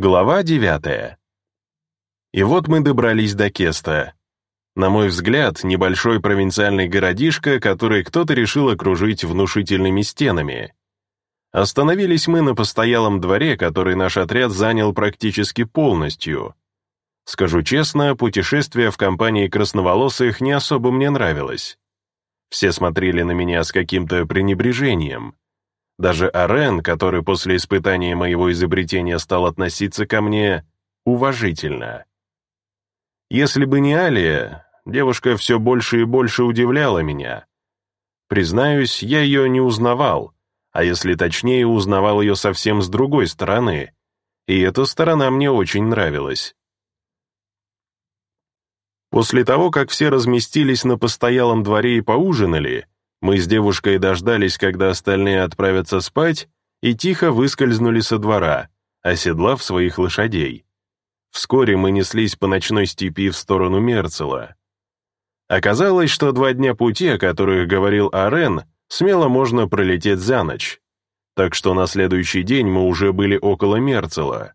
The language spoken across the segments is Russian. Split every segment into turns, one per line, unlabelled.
Глава девятая. И вот мы добрались до Кеста. На мой взгляд, небольшой провинциальный городишко, который кто-то решил окружить внушительными стенами. Остановились мы на постоялом дворе, который наш отряд занял практически полностью. Скажу честно, путешествие в компании красноволосых не особо мне нравилось. Все смотрели на меня с каким-то пренебрежением. Даже Арен, который после испытания моего изобретения стал относиться ко мне уважительно. Если бы не Алия, девушка все больше и больше удивляла меня. Признаюсь, я ее не узнавал, а если точнее, узнавал ее совсем с другой стороны, и эта сторона мне очень нравилась. После того, как все разместились на постоялом дворе и поужинали, мы с девушкой дождались, когда остальные отправятся спать, и тихо выскользнули со двора, оседлав своих лошадей. Вскоре мы неслись по ночной степи в сторону Мерцела. Оказалось, что два дня пути, о которых говорил Арен, смело можно пролететь за ночь. Так что на следующий день мы уже были около Мерцела.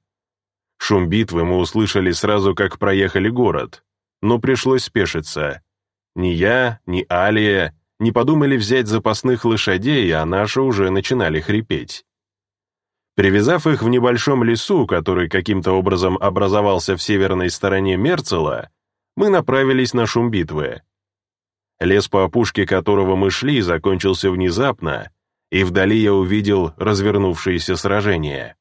Шум битвы мы услышали сразу, как проехали город, но пришлось спешиться. Ни я, ни Алия не подумали взять запасных лошадей, а наши уже начинали хрипеть. Привязав их в небольшом лесу, который каким-то образом образовался в северной стороне Мерцела, мы направились на шум битвы. Лес, по опушке которого мы шли, закончился внезапно, и вдали я увидел развернувшееся сражение.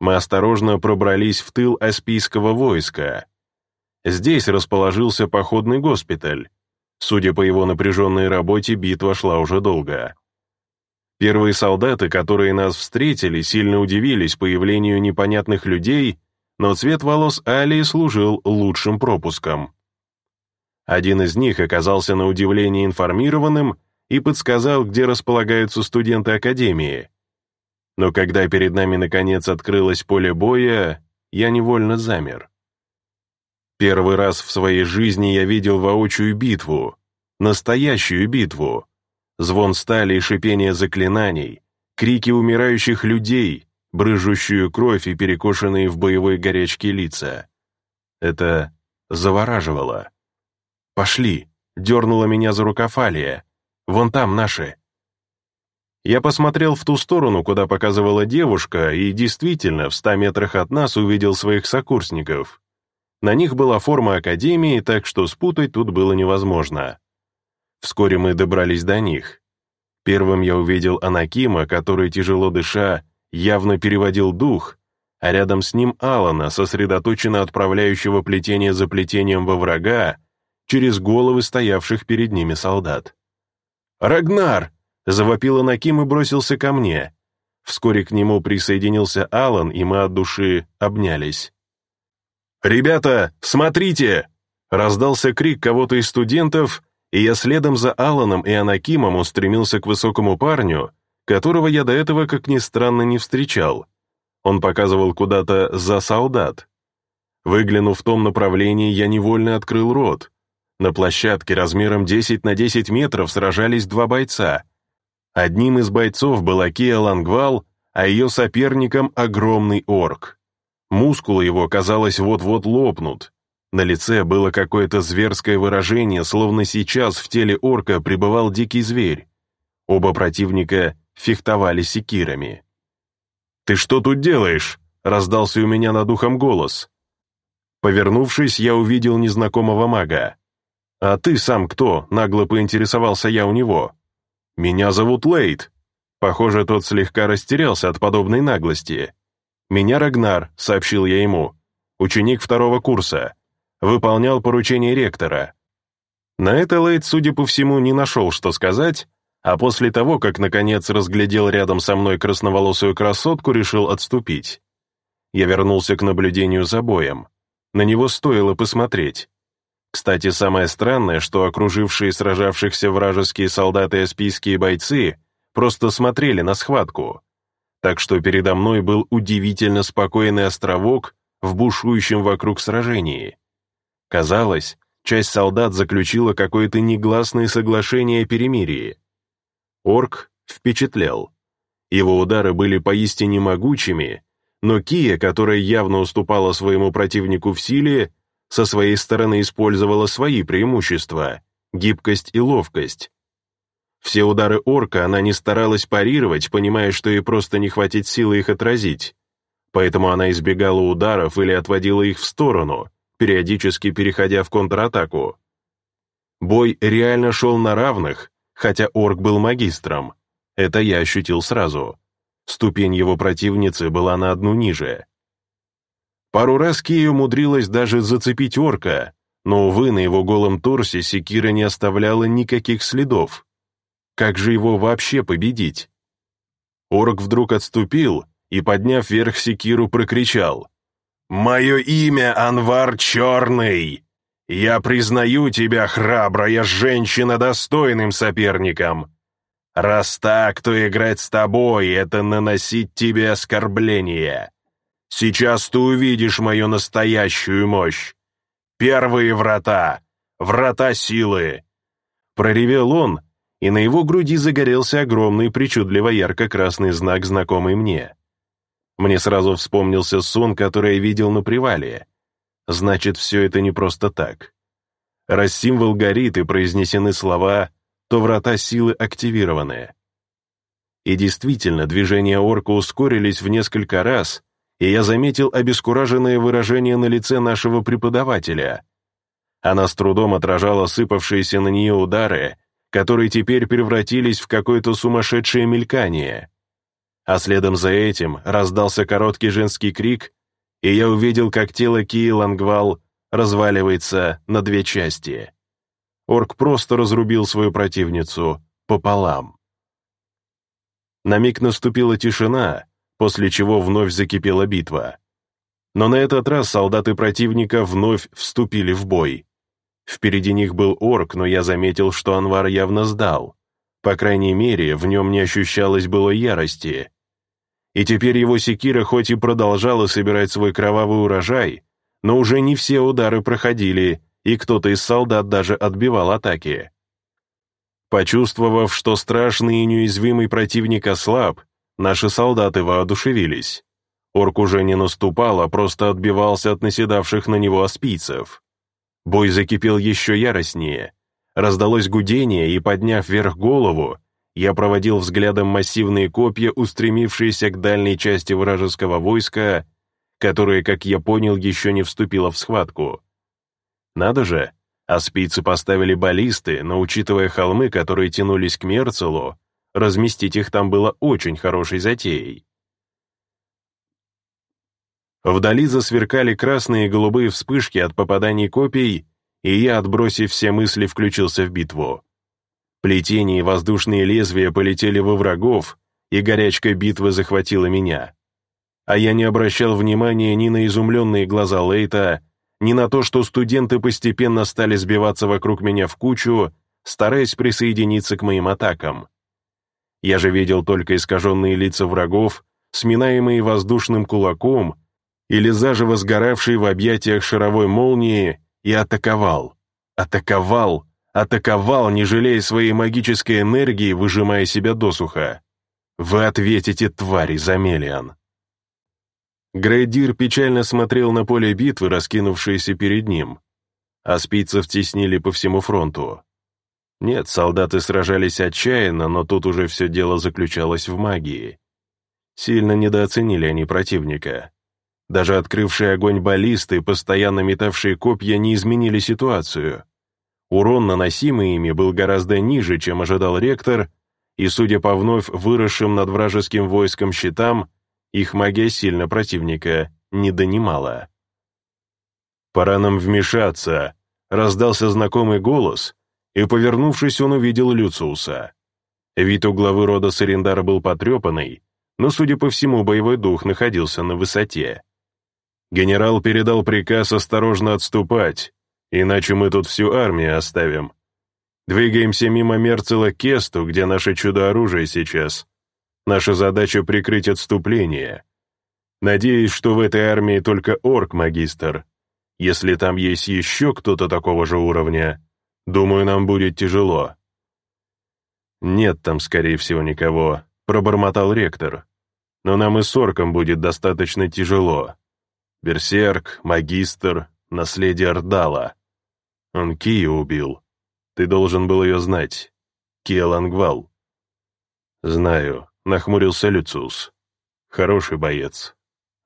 Мы осторожно пробрались в тыл Аспийского войска. Здесь расположился походный госпиталь, Судя по его напряженной работе, битва шла уже долго. Первые солдаты, которые нас встретили, сильно удивились появлению непонятных людей, но цвет волос Алии служил лучшим пропуском. Один из них оказался на удивление информированным и подсказал, где располагаются студенты Академии. Но когда перед нами наконец открылось поле боя, я невольно замер. Первый раз в своей жизни я видел воочию битву, настоящую битву. Звон стали и шипение заклинаний, крики умирающих людей, брыжущую кровь и перекошенные в боевой горячке лица. Это завораживало. «Пошли!» — дернула меня за рукав Алия. «Вон там наши!» Я посмотрел в ту сторону, куда показывала девушка, и действительно, в ста метрах от нас увидел своих сокурсников. На них была форма академии, так что спутать тут было невозможно. Вскоре мы добрались до них. Первым я увидел Анакима, который, тяжело дыша, явно переводил дух, а рядом с ним Алана, сосредоточенно отправляющего плетение за плетением во врага, через головы стоявших перед ними солдат. «Рагнар!» — завопил Анаким и бросился ко мне. Вскоре к нему присоединился Алан, и мы от души обнялись. «Ребята, смотрите!» Раздался крик кого-то из студентов, и я следом за Аланом и Анакимом устремился к высокому парню, которого я до этого, как ни странно, не встречал. Он показывал куда-то за солдат. Выглянув в том направлении, я невольно открыл рот. На площадке размером 10 на 10 метров сражались два бойца. Одним из бойцов был Акия Лангвал, а ее соперником — огромный орк. Мускулы его, казалось, вот-вот лопнут. На лице было какое-то зверское выражение, словно сейчас в теле орка пребывал дикий зверь. Оба противника фехтовали секирами. «Ты что тут делаешь?» — раздался у меня над ухом голос. Повернувшись, я увидел незнакомого мага. «А ты сам кто?» — нагло поинтересовался я у него. «Меня зовут Лейт». Похоже, тот слегка растерялся от подобной наглости. «Меня Рагнар», — сообщил я ему, ученик второго курса, выполнял поручение ректора. На это Лейд, судя по всему, не нашел, что сказать, а после того, как, наконец, разглядел рядом со мной красноволосую красотку, решил отступить. Я вернулся к наблюдению за боем. На него стоило посмотреть. Кстати, самое странное, что окружившие сражавшихся вражеские солдаты и аспийские бойцы просто смотрели на схватку так что передо мной был удивительно спокойный островок в бушующем вокруг сражении. Казалось, часть солдат заключила какое-то негласное соглашение о перемирии. Орк впечатлял. Его удары были поистине могучими, но Кия, которая явно уступала своему противнику в силе, со своей стороны использовала свои преимущества — гибкость и ловкость. Все удары орка она не старалась парировать, понимая, что ей просто не хватит силы их отразить. Поэтому она избегала ударов или отводила их в сторону, периодически переходя в контратаку. Бой реально шел на равных, хотя орк был магистром. Это я ощутил сразу. Ступень его противницы была на одну ниже. Пару раз Кей умудрилась даже зацепить орка, но, увы, на его голом торсе секира не оставляла никаких следов. Как же его вообще победить? Орк вдруг отступил и, подняв вверх секиру, прокричал. «Мое имя Анвар Черный! Я признаю тебя, храбрая женщина, достойным соперником!» Раз так, то играть с тобой — это наносить тебе оскорбление. Сейчас ты увидишь мою настоящую мощь. Первые врата, врата силы. Проревел он, и на его груди загорелся огромный причудливо ярко-красный знак, знакомый мне. Мне сразу вспомнился сон, который я видел на привале. Значит, все это не просто так. Раз символ горит и произнесены слова то врата силы активированы. И действительно, движения орка ускорились в несколько раз, и я заметил обескураженное выражение на лице нашего преподавателя. Она с трудом отражала сыпавшиеся на нее удары, которые теперь превратились в какое-то сумасшедшее мелькание. А следом за этим раздался короткий женский крик, и я увидел, как тело Кии Лангвал разваливается на две части. Орк просто разрубил свою противницу пополам. На миг наступила тишина, после чего вновь закипела битва. Но на этот раз солдаты противника вновь вступили в бой. Впереди них был орк, но я заметил, что Анвар явно сдал. По крайней мере, в нем не ощущалось было ярости. И теперь его секира хоть и продолжала собирать свой кровавый урожай, но уже не все удары проходили, и кто-то из солдат даже отбивал атаки. Почувствовав, что страшный и неуязвимый противник ослаб, наши солдаты воодушевились. Орк уже не наступал, а просто отбивался от наседавших на него аспийцев. Бой закипел еще яростнее. Раздалось гудение, и, подняв вверх голову, я проводил взглядом массивные копья, устремившиеся к дальней части вражеского войска, которое, как я понял, еще не вступило в схватку. Надо же, аспийцы поставили баллисты, но учитывая холмы, которые тянулись к Мерцелу, разместить их там было очень хорошей затеей. Вдали засверкали красные и голубые вспышки от попаданий копий, и я, отбросив все мысли, включился в битву. Плетение и воздушные лезвия полетели во врагов, и горячка битвы захватила меня. А я не обращал внимания ни на изумленные глаза Лейта, ни на то, что студенты постепенно стали сбиваться вокруг меня в кучу, стараясь присоединиться к моим атакам. Я же видел только искаженные лица врагов, сминаемые воздушным кулаком или заживо сгоравшие в объятиях шаровой молнии, и атаковал, атаковал, атаковал, не жалея своей магической энергии, выжимая себя досуха. Вы ответите, твари, Замелиан. Грейдир печально смотрел на поле битвы, раскинувшееся перед ним. а спицев теснили по всему фронту. Нет, солдаты сражались отчаянно, но тут уже все дело заключалось в магии. Сильно недооценили они противника. Даже открывшие огонь баллисты, постоянно метавшие копья, не изменили ситуацию. Урон, наносимый ими, был гораздо ниже, чем ожидал ректор, и, судя по вновь выросшим над вражеским войском щитам, их магия сильно противника не донимала. «Пора нам вмешаться», — раздался знакомый голос, и, повернувшись, он увидел Люциуса. Вид у главы рода Сарендара был потрепанный, но, судя по всему, боевой дух находился на высоте. Генерал передал приказ осторожно отступать, иначе мы тут всю армию оставим. Двигаемся мимо Мерцела к Кесту, где наше чудо-оружие сейчас. Наша задача — прикрыть отступление. Надеюсь, что в этой армии только орк-магистр. Если там есть еще кто-то такого же уровня, думаю, нам будет тяжело». «Нет там, скорее всего, никого», — пробормотал ректор. но нам и с орком будет достаточно тяжело. Берсерк, магистр, наследие Ордала. Он Кию убил. Ты должен был ее знать. Кия Лангвал. Знаю, нахмурился Люциус. Хороший боец.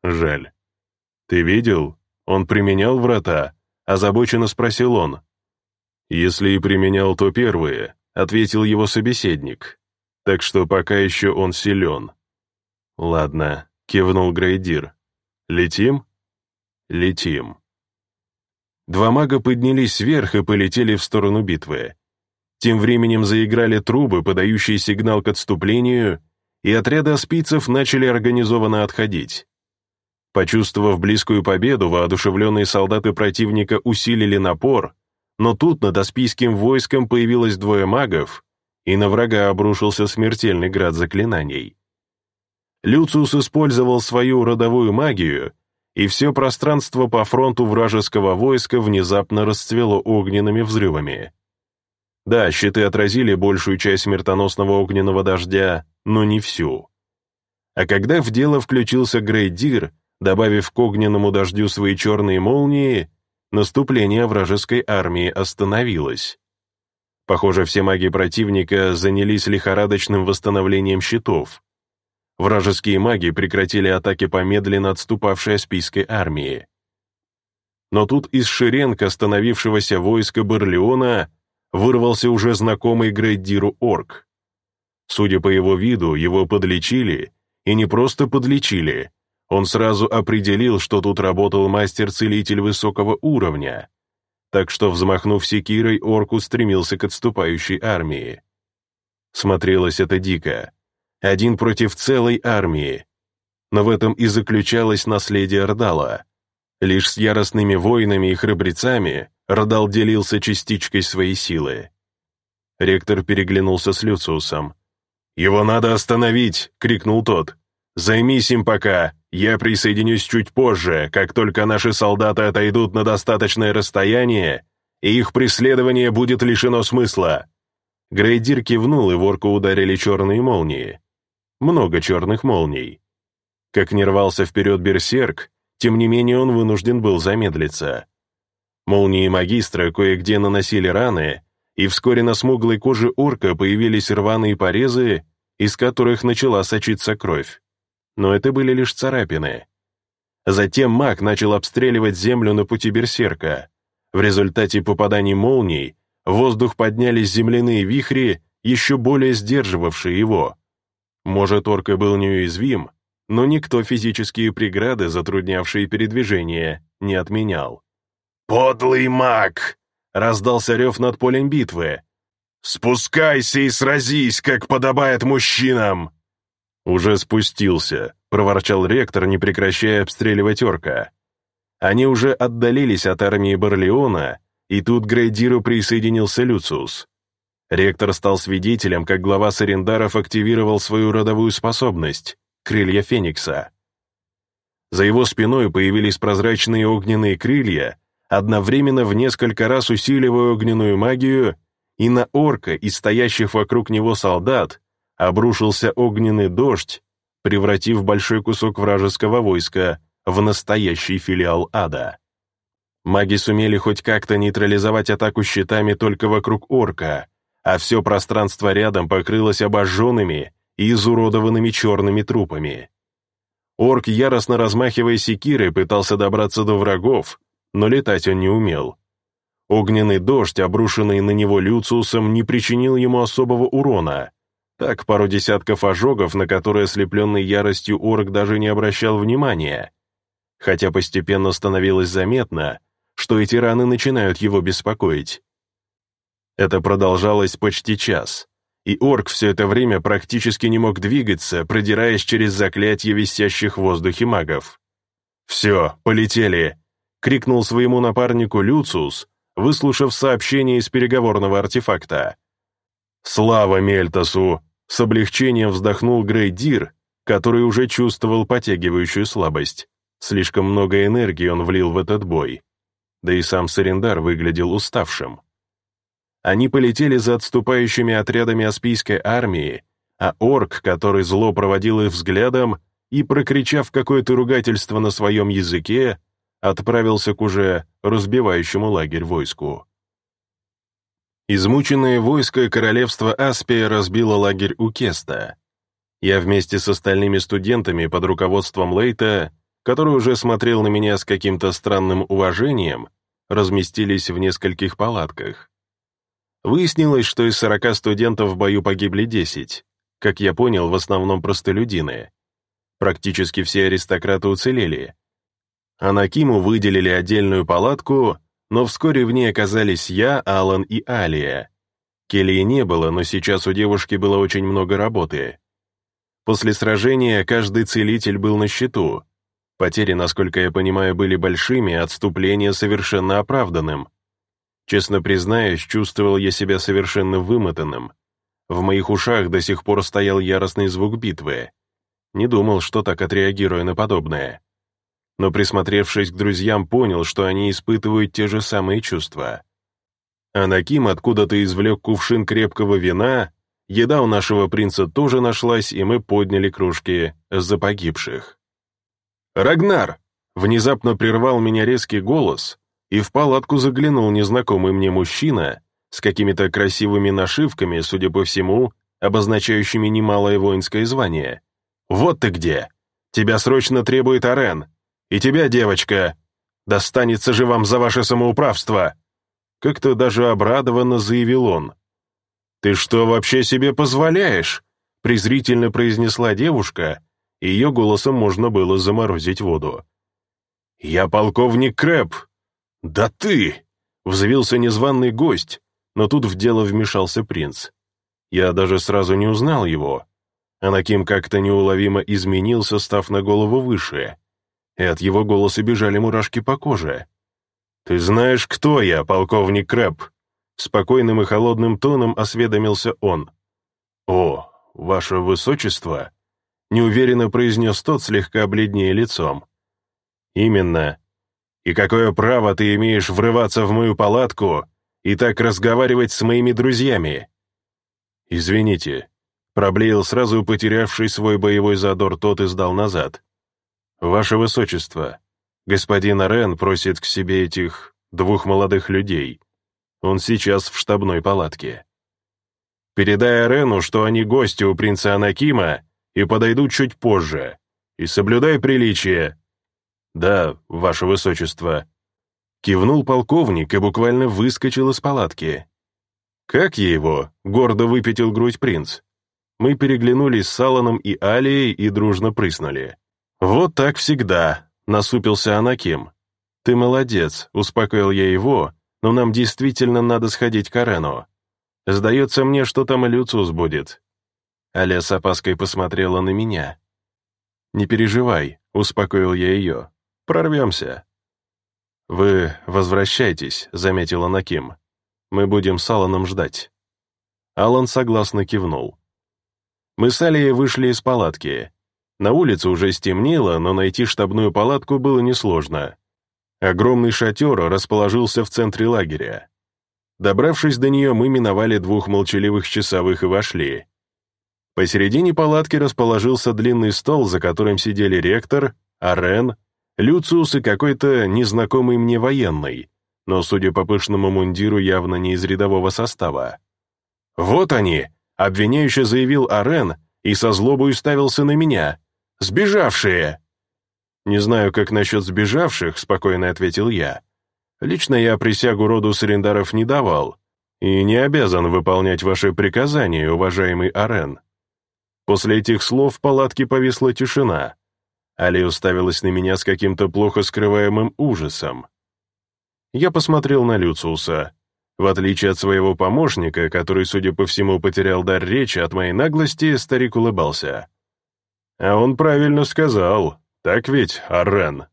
Жаль. Ты видел? Он применял врата? Озабоченно спросил он. Если и применял, то первые, ответил его собеседник. Так что пока еще он силен. Ладно, кивнул Грейдир. Летим? Летим. Два мага поднялись вверх и полетели в сторону битвы. Тем временем заиграли трубы, подающие сигнал к отступлению, и отряды аспийцев начали организованно отходить. Почувствовав близкую победу, воодушевленные солдаты противника усилили напор, но тут над аспийским войском появилось двое магов, и на врага обрушился смертельный град заклинаний. Люциус использовал свою родовую магию и все пространство по фронту вражеского войска внезапно расцвело огненными взрывами. Да, щиты отразили большую часть смертоносного огненного дождя, но не всю. А когда в дело включился Грейдир, добавив к огненному дождю свои черные молнии, наступление вражеской армии остановилось. Похоже, все маги противника занялись лихорадочным восстановлением щитов. Вражеские маги прекратили атаки по медленно отступавшей аспийской армии. Но тут из шеренг остановившегося войска Барлеона вырвался уже знакомый Грейдиру орк. Судя по его виду, его подлечили, и не просто подлечили, он сразу определил, что тут работал мастер-целитель высокого уровня, так что, взмахнув секирой, орк устремился к отступающей армии. Смотрелось это дико один против целой армии. Но в этом и заключалось наследие Ордала. Лишь с яростными воинами и храбрецами Ордал делился частичкой своей силы. Ректор переглянулся с Люциусом. «Его надо остановить!» — крикнул тот. «Займись им пока, я присоединюсь чуть позже, как только наши солдаты отойдут на достаточное расстояние, и их преследование будет лишено смысла». Грейдир кивнул, и ворку ударили черные молнии много черных молний. Как не рвался вперед берсерк, тем не менее он вынужден был замедлиться. Молнии магистра кое-где наносили раны, и вскоре на смуглой коже орка появились рваные порезы, из которых начала сочиться кровь. Но это были лишь царапины. Затем маг начал обстреливать землю на пути берсерка. В результате попаданий молний в воздух поднялись земляные вихри, еще более сдерживавшие его. Может, орк и был неуязвим, но никто физические преграды, затруднявшие передвижение, не отменял. «Подлый маг!» — раздался рев над полем битвы. «Спускайся и сразись, как подобает мужчинам!» «Уже спустился», — проворчал ректор, не прекращая обстреливать орка. Они уже отдалились от армии Барлеона, и тут к Грейдиру присоединился Люциус. Ректор стал свидетелем, как глава Сарендаров активировал свою родовую способность — крылья Феникса. За его спиной появились прозрачные огненные крылья, одновременно в несколько раз усиливая огненную магию, и на орка и стоящих вокруг него солдат обрушился огненный дождь, превратив большой кусок вражеского войска в настоящий филиал ада. Маги сумели хоть как-то нейтрализовать атаку щитами только вокруг орка, а все пространство рядом покрылось обожженными и изуродованными черными трупами. Орк, яростно размахивая секирой, пытался добраться до врагов, но летать он не умел. Огненный дождь, обрушенный на него Люциусом, не причинил ему особого урона. Так, пару десятков ожогов, на которые ослепленный яростью орк даже не обращал внимания. Хотя постепенно становилось заметно, что эти раны начинают его беспокоить. Это продолжалось почти час, и орк все это время практически не мог двигаться, продираясь через заклятие висящих в воздухе магов. «Все, полетели!» — крикнул своему напарнику Люциус, выслушав сообщение из переговорного артефакта. «Слава Мельтасу!» — с облегчением вздохнул Грейдир, который уже чувствовал потягивающую слабость. Слишком много энергии он влил в этот бой. Да и сам Сарендар выглядел уставшим. Они полетели за отступающими отрядами Аспийской армии, а орк, который зло проводил их взглядом, и, прокричав какое-то ругательство на своем языке, отправился к уже разбивающему лагерь войску. Измученное войско королевства Аспия разбило лагерь у Кеста. Я вместе с остальными студентами под руководством Лейта, который уже смотрел на меня с каким-то странным уважением, разместились в нескольких палатках. Выяснилось, что из 40 студентов в бою погибли 10. Как я понял, в основном простолюдины. Практически все аристократы уцелели. Анакиму выделили отдельную палатку, но вскоре в ней оказались я, Алан и Алия. Келли не было, но сейчас у девушки было очень много работы. После сражения каждый целитель был на счету. Потери, насколько я понимаю, были большими, отступление совершенно оправданным. Честно признаюсь, чувствовал я себя совершенно вымотанным. В моих ушах до сих пор стоял яростный звук битвы. Не думал, что так отреагирую на подобное. Но присмотревшись к друзьям, понял, что они испытывают те же самые чувства. Анаким откуда-то извлек кувшин крепкого вина, еда у нашего принца тоже нашлась, и мы подняли кружки за погибших. «Рагнар!» — внезапно прервал меня резкий голос, и в палатку заглянул незнакомый мне мужчина с какими-то красивыми нашивками, судя по всему, обозначающими немалое воинское звание. «Вот ты где! Тебя срочно требует Арен! И тебя, девочка! Достанется же вам за ваше самоуправство!» Как-то даже обрадованно заявил он. «Ты что вообще себе позволяешь?» презрительно произнесла девушка, и ее голосом можно было заморозить воду. «Я полковник Крэп, «Да ты!» — взвился незваный гость, но тут в дело вмешался принц. Я даже сразу не узнал его. Анаким как-то неуловимо изменился, став на голову выше, и от его голоса бежали мурашки по коже. «Ты знаешь, кто я, полковник Крэп?» Спокойным и холодным тоном осведомился он. «О, ваше высочество!» Неуверенно произнес тот, слегка бледнее лицом. «Именно. И какое право ты имеешь врываться в мою палатку и так разговаривать с моими друзьями?» «Извините», — проблеял сразу потерявший свой боевой задор тот и сдал назад. «Ваше Высочество, господин Арен просит к себе этих двух молодых людей. Он сейчас в штабной палатке. Передай Арену, что они гости у принца Анакима и подойдут чуть позже. И соблюдай приличие, «Да, ваше высочество». Кивнул полковник и буквально выскочил из палатки. «Как я его?» — гордо выпятил грудь принц. Мы переглянулись с Аланом и Алией и дружно прыснули. «Вот так всегда», — насупился Анаким. «Ты молодец», — успокоил я его, «но нам действительно надо сходить к Арену. Сдается мне, что там и Люциус будет». Аля с опаской посмотрела на меня. «Не переживай», — успокоил я ее. Прорвемся». «Вы возвращайтесь», — заметила Наким. «Мы будем с Алланом ждать». Аллан согласно кивнул. Мы с Алией вышли из палатки. На улице уже стемнело, но найти штабную палатку было несложно. Огромный шатер расположился в центре лагеря. Добравшись до нее, мы миновали двух молчаливых часовых и вошли. Посередине палатки расположился длинный стол, за которым сидели ректор, Арен, Люциус и какой-то незнакомый мне военный, но, судя по пышному мундиру, явно не из рядового состава. «Вот они!» — обвиняюще заявил Арен и со злобой уставился на меня. «Сбежавшие!» «Не знаю, как насчет сбежавших», — спокойно ответил я. «Лично я присягу роду Сарендаров не давал и не обязан выполнять ваши приказания, уважаемый Арен». После этих слов в палатке повисла тишина. Али уставилась на меня с каким-то плохо скрываемым ужасом. Я посмотрел на Люциуса. В отличие от своего помощника, который, судя по всему, потерял дар речи от моей наглости, старик улыбался. «А он правильно сказал. Так ведь, Аррен?»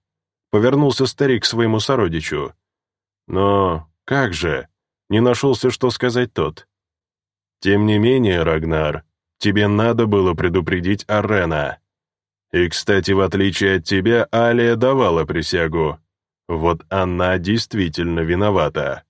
Повернулся старик к своему сородичу. «Но как же?» Не нашелся, что сказать тот. «Тем не менее, Рагнар, тебе надо было предупредить Аррена. И, кстати, в отличие от тебя, Алия давала присягу. Вот она действительно виновата.